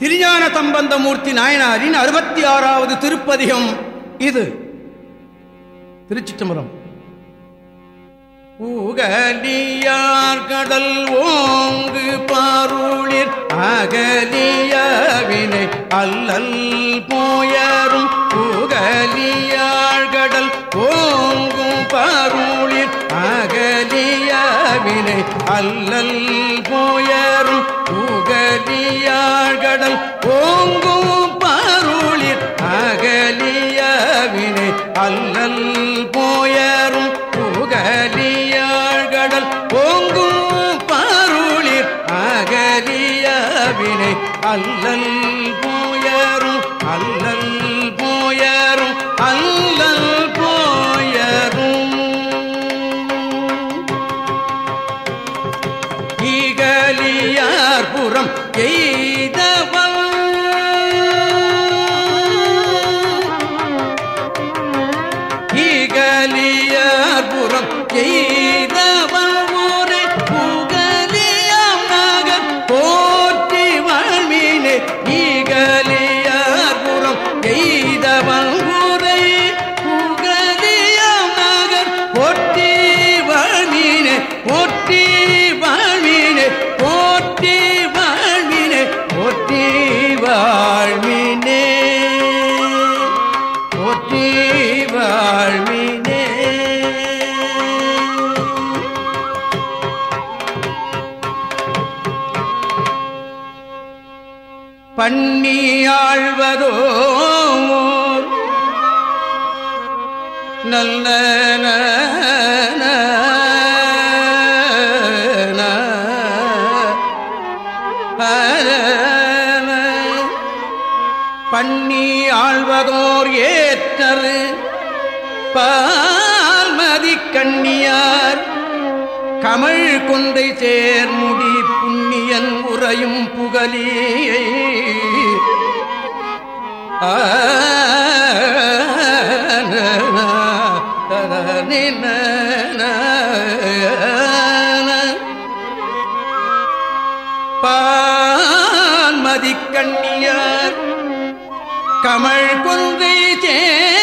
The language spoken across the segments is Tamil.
திருஞான சம்பந்தமூர்த்தி நாயனாரின் அறுபத்தி ஆறாவது திருப்பதிகம் இது. திருச்சிற்றம்பலம். ஊகலியார் கடல் ஓங்கு பாருளிர் அகலியவினை அல்லல் போயரும். ஊகலியார் கடல் ஓங்கும் பாருளிர் வினை அல்லல் போயரும் உகலியாழ்கடல் ஓங்கும் பருளிர் அகலிய வினை அல்லல் போயரும் புகலியாழ்கடல் ஓங்கும் பருளிர் அகலிய வினை அல்லல் போயரும் அல்ல போற்றி வாழ்மீனே போற்றி வாழ்மீனே போற்றி வாழ்வினே. போற்றி வாழ்வினே. பண்ணி ஆழ்வதோ நல்ல பார்மதி கண்ணியார் கமல் கொண்டை சேர்முடி புண்ணியன் உறையும் புகலியை ஆ பால்மதி கண்ணியார் கமல் கொன்றை சேர்முடி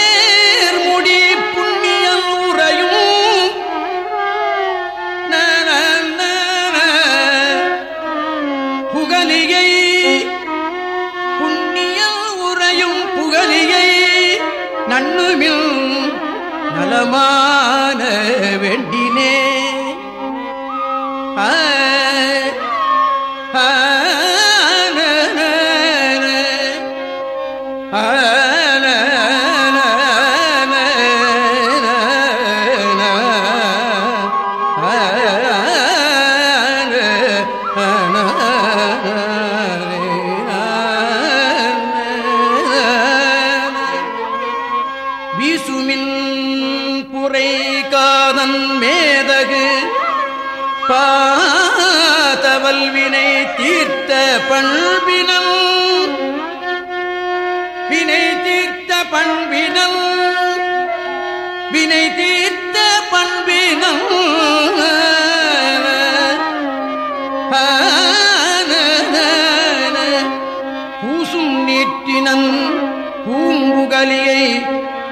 மண்ணுமில் நலமான வேண்டினே ஆ, தீர்த்த பண்பினல் வினை தீர்த்த பண்பினல் வினை தீர்த்த பண்பினல் பூசும் நீட்டினன் பூம்புகலியை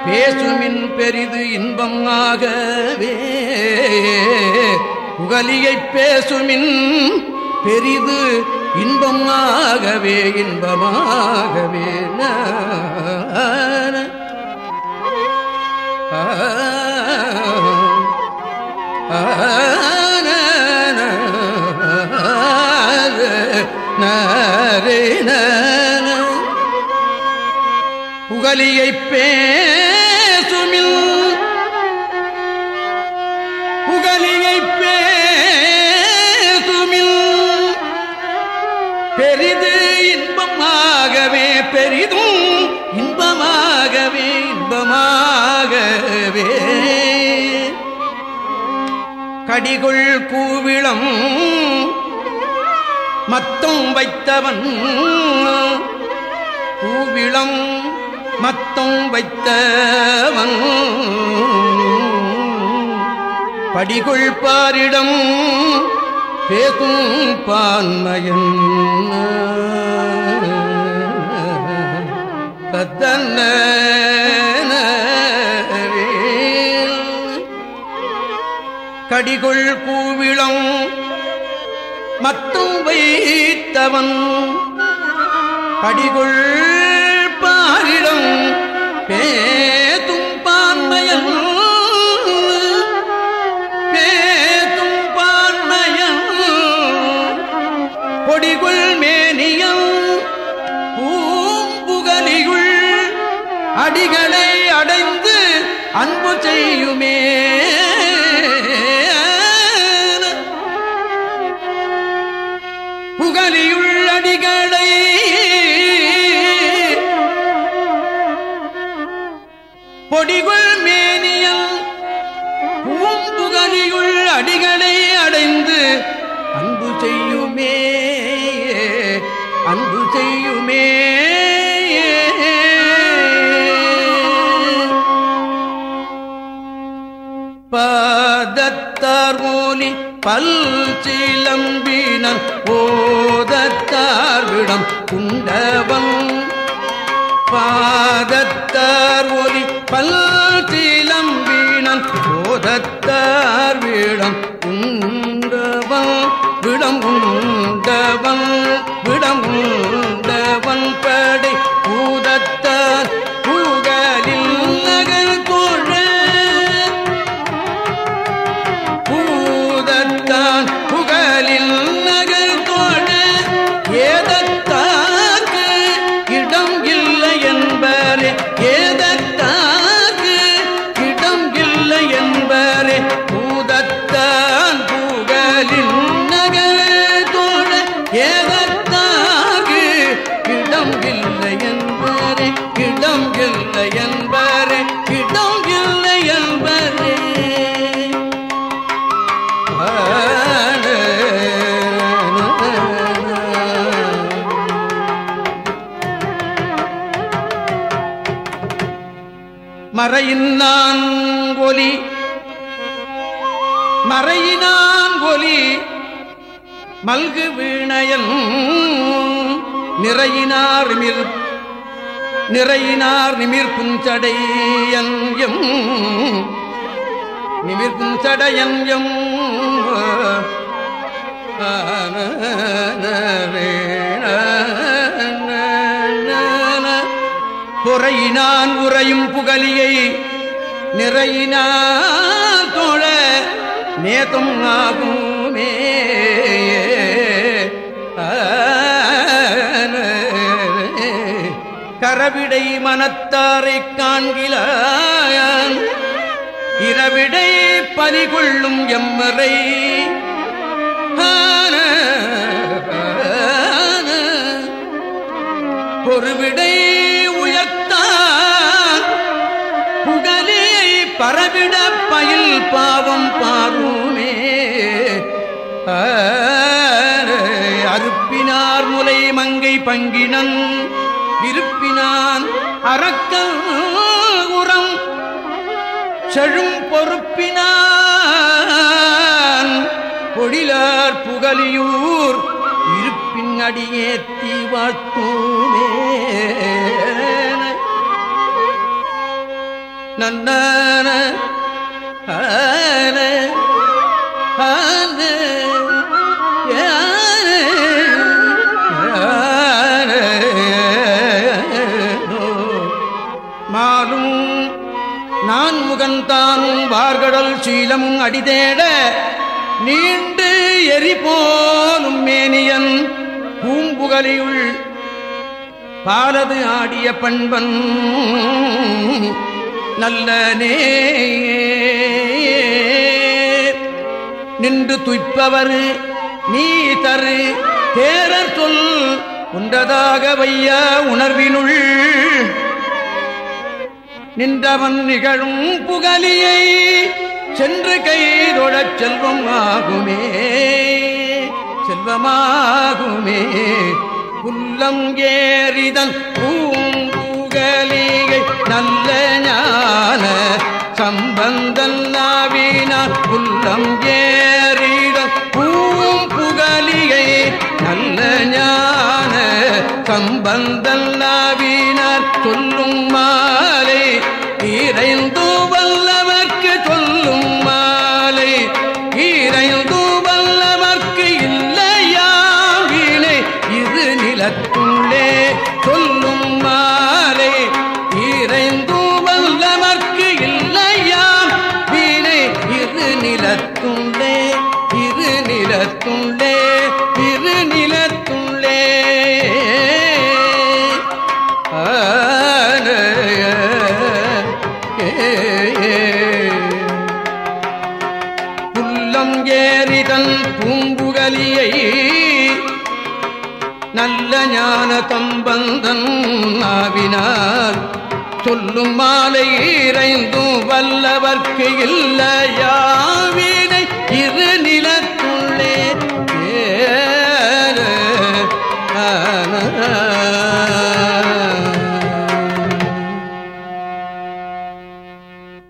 பேசுமின் பெரிது இன்பம் ஆகவே. புகலியை பேசுமின் பெரிது இன்பம் ஆகவே இன்பமாகவே புகலியைப் பே இன்பமாகவே இன்பமாகவே கடிகுள் கூவிளம் மத்தும் வைத்தவன் கூவிளம் மத்தும் வைத்தவன் படிகுள் பாரிடம் பேசும் பான்மையன். கடிகொள் கூவிளம் மத்தும் வைத்தவன். கடிகொள் பாரிடம் பே அடிகளை அடைந்து அன்பு செய்யுமே. புகழியுள் அடிகளை பொடிகுள் பல் சிலம்பினன் ஓதத்தார்விடம் குண்டவன் பாதத்தார் ஒலி பல் சிலம்பினன் ஓதத்தார் விடம் உண்டவன் விடம் உண்டவன் விடம் மறையினான் ஒலி மறையினான் ஒலி மல்கு வீணையன் நிறையினார் நிமிர் நிறையினார் நிமிர் புஞ்சடையன் எம் நிமிர்க்கும் சடையன் எம் குறையினான் உறையும் புகலியை நிறையினான் தோழ நேதம் ஆகுமே. கரவிடை மனத்தாரை காண்கிலான். இரவிடை பலிகொள்ளும் எம்மறை. ஆன, பொறுவிடை பரவிட பயில் பாவம் பாருமே. அறுப்பினார் முலை மங்கை பங்கினன். விருப்பினான் அறக்கம் உரம். செழும் பொறுப்பினான் பொழிலார் புகழியூர் இருப்பின் அடியேத்தி வாழ்த்தூமே. நன்னான ஆன, ஆன, மாலும் நான் முகந்தானும் வார்கடல் சீலமும் அடிதேட நீண்டு எரிபோலும் மேனியன் பூம்புகலியுள் பாலது ஆடிய பண்பன் நல்லனே நின்று துய்ப்பவர் நீ தரு. தேரர் சொல் உண்டதாக வைய உணர்வினுள். நின்றவன் நிகழும் புகலியை சென்று கைதொழச் செல்வம் ஆகுமே செல்வமாகுமே. புல்லம் ஏறிதன் நாவினார் புல்லம் பூவும் புகலியை நல்ல ஞான சம்பந்த திருநிலத்துள்ளே திருநிலத்துள்ளே. இது புல்லம் ஏறிதன் பூங்குகலியை நல்ல ஞான தம்பந்தன் ஆவினார் சொல்லும் மாலை இறைந்தும் வல்லவர்க்கு இல்லையாவே